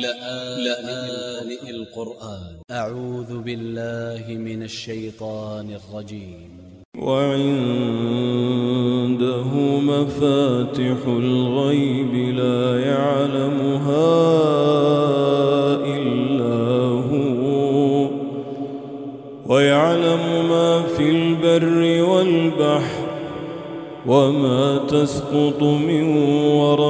لآن القرآن. أ ع و ذ من الشيطان الرجيم. وعنده ي الغيب لا يعلمها إلا هو. ويعلم ما في البر والبحر وما تسقط من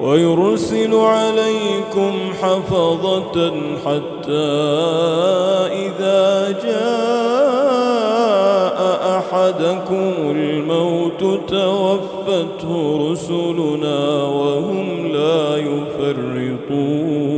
ويرسل عليكم حفظة حتى إذا جاء أحدكم الموت توفته رسلنا وهم لا يفرطون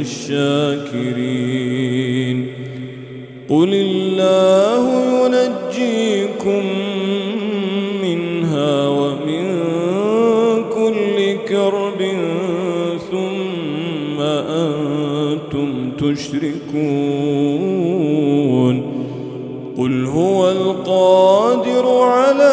الشاكرين. قل الله ينجيكم منها ومن كل كرب ثم أنتم تشركون. قل هو القادر على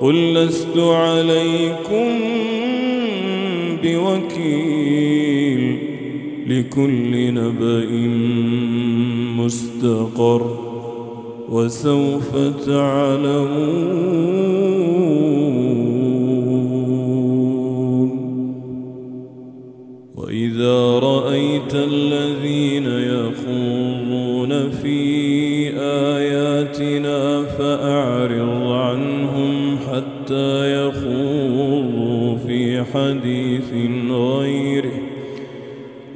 قل لست عليكم بوكيل لكل نبأ مستقر وسوف تعلمون وإذا رأيت الذين يخوضون فيه